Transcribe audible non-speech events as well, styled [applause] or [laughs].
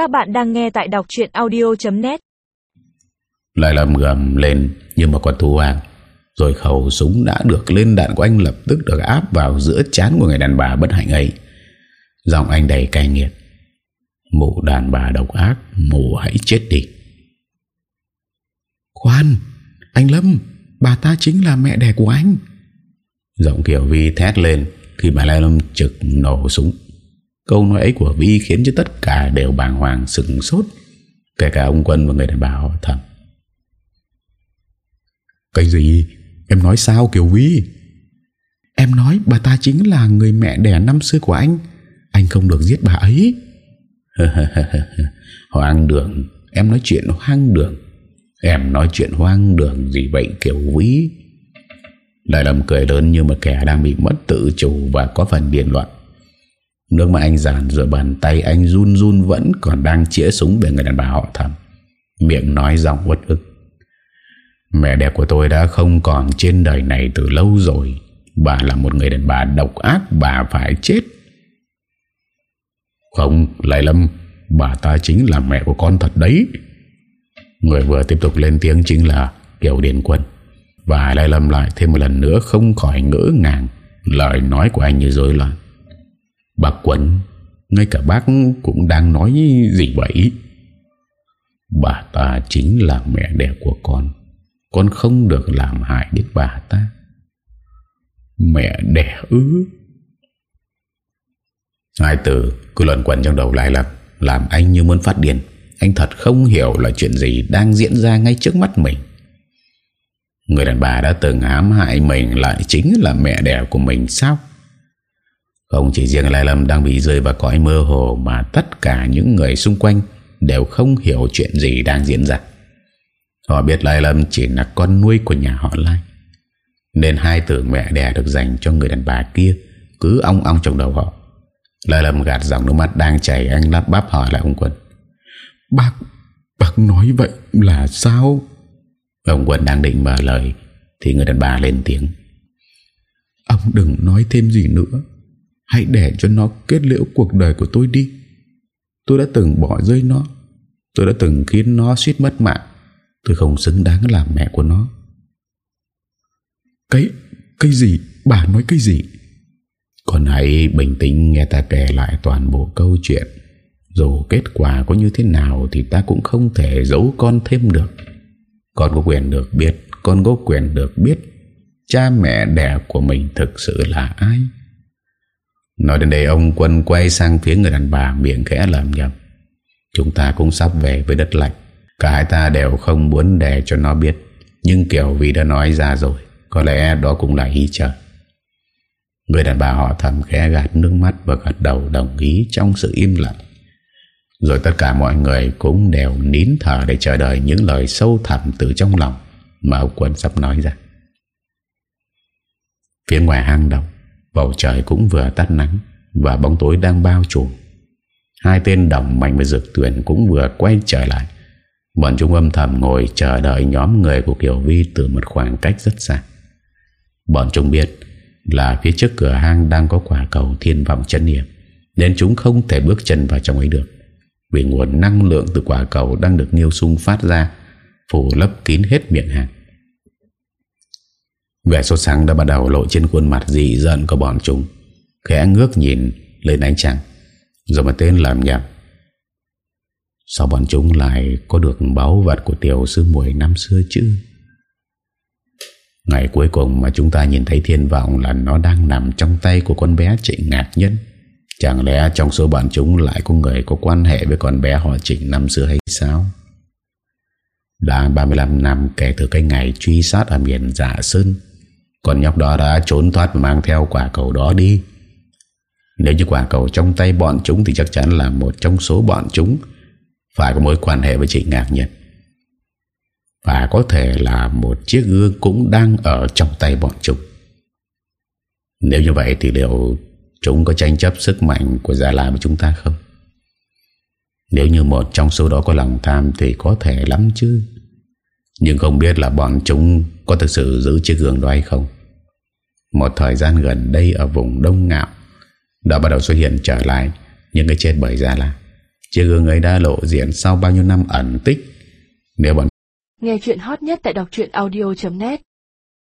Các bạn đang nghe tại đọc chuyện audio.net Lại lầm gầm lên như một con thú hoàng Rồi khẩu súng đã được lên đạn của anh lập tức được áp vào giữa chán của người đàn bà bất hạnh ấy. Giọng anh đầy cay nghiệt. Mụ đàn bà độc ác, Mụ hãy chết đi. Khoan, Anh Lâm, Bà ta chính là mẹ đẻ của anh. Giọng Kiều Vi thét lên Khi bà Lai Lâm trực nổ súng. Câu nói ấy của Vi khiến cho tất cả đều bàng hoàng sừng sốt. Kể cả ông Quân và người đàn bà họ thầm. Cái gì? Em nói sao Kiều Vi Em nói bà ta chính là người mẹ đẻ năm xưa của anh. Anh không được giết bà ấy. [laughs] Hoang đường. Em nói chuyện hoang đường. Em nói chuyện hoang đường gì vậy Kiều Vi Đại Lâm cười lớn như một kẻ đang bị mất tự chủ Và có phần điên loạn Nước mắt anh giàn rồi bàn tay anh run run Vẫn còn đang chĩa súng về người đàn bà họ thầm. Miệng nói giọng uất ức. Mẹ đẹp của tôi đã không còn trên đời này từ lâu rồi. Bà là một người đàn bà độc ác, Bà phải chết. Không, lai Lâm, Bà ta chính là mẹ của con thật đấy. Người vừa tiếp tục lên tiếng chính là Kiều Điền Quân. Và Lai Lâm lại thêm một lần nữa Không khỏi ngỡ ngàng. Lời nói của anh như dối loạn. Bà Quấn Ngay cả bác cũng đang nói gì vậy? Bà ta chính là mẹ đẻ của con. Con không được làm hại đến bà ta. Mẹ đẻ ư? Hai từ, cứ luận quẩn trong đầu lại là Làm anh như muốn phát điên. Anh thật không hiểu là chuyện gì Đang diễn ra ngay trước mắt mình. Người đàn bà đã từng ám hại mình Lại chính là mẹ đẻ của mình sao? Không chỉ riêng Lai Lâm đang bị rơi vào cõi mơ hồ Mà tất cả những người xung quanh Đều không hiểu chuyện gì đang diễn ra. Họ biết Lai Lâm chỉ là con nuôi của nhà họ Lai Nên hai từ mẹ đẻ được dành cho người đàn bà kia Cứ ong ong trong đầu họ. Lai Lâm gạt dòng nước mắt đang chảy Anh lắp bắp hỏi lại ông Quân. Bác, bác nói vậy là sao? Ông Quân đang định mở lời Thì người đàn bà lên tiếng. Ông đừng nói thêm gì nữa Hãy để cho nó kết liễu cuộc đời của tôi đi. Tôi đã từng bỏ rơi nó. Tôi đã từng khiến nó suýt mất mạng. Tôi không xứng đáng làm mẹ của nó. Cái Cái gì? Bà nói cái gì? Con hãy bình tĩnh nghe ta kể lại toàn bộ câu chuyện. Dù kết quả có như thế nào Thì ta cũng không thể giấu con thêm được. Con có quyền được biết, Con có quyền được biết Cha mẹ đẻ của mình thực sự là ai. Nói đến đây, ông quân quay sang phía người đàn bà, miệng khẽ làm nhầm Chúng ta cũng sắp về với đất lạnh. Cả hai ta đều không muốn để cho nó biết. Nhưng kiểu vì đã nói ra rồi, Có lẽ đó cũng là ý trời Người đàn bà họ thầm khẽ gạt nước mắt Và gật đầu đồng ý trong sự im lặng. Rồi tất cả mọi người cũng đều nín thở Để chờ đợi những lời sâu thẳm từ trong lòng Mà ông quân sắp nói ra. Phía ngoài hang động Bầu trời cũng vừa tắt nắng Và bóng tối đang bao trùm Hai tên đồng mạnh với dược tuyển Cũng vừa quay trở lại Bọn chúng âm thầm ngồi chờ đợi nhóm người của Kiều Vi từ một khoảng cách rất xa. Bọn chúng biết là phía trước cửa hang đang có quả cầu thiên vọng chân niệm nên chúng không thể bước chân vào trong ấy được. Vì nguồn năng lượng từ quả cầu đang được nghiêu Sung phát ra phủ lấp kín hết miệng hang. Vẻ sốt sáng đã bắt đầu lộ trên khuôn mặt dị dợn của bọn chúng. Khẽ ngước nhìn lên ánh trăng rồi một tên làm nhạc Sao bọn chúng lại có được báu vật của tiểu sư muội năm xưa chứ? Ngày cuối cùng mà chúng ta nhìn thấy thiên vọng là nó đang nằm trong tay của con bé Trịnh Ngạc Nhân. Chẳng lẽ trong số bọn chúng lại có người có quan hệ với con bé họ Trịnh năm xưa hay sao? Đã 35 năm kể từ cái ngày truy sát ở miền Dạ Sơn, con nhóc đó đã trốn thoát và mang theo quả cầu đó đi. Nếu như quả cầu trong tay bọn chúng thì chắc chắn là một trong số bọn chúng phải có mối quan hệ với chị Ngạc Nhật Và có thể là một chiếc gương cũng đang ở trong tay bọn chúng Nếu như vậy thì liệu chúng có tranh chấp sức mạnh của Gia lai với chúng ta không? Nếu như một trong số đó có lòng tham thì có thể lắm chứ nhưng không biết là bọn chúng có thực sự giữ chiếc gương đó hay không. Một thời gian gần đây ở vùng Đông Ngạo, Đã bắt đầu xuất hiện trở lại những cái chết bởi Gia La. Chiếc gương ấy đã lộ diện sau bao nhiêu năm ẩn tích. Nếu bọn Nghe chuyện hot nhất tại đọc audio.net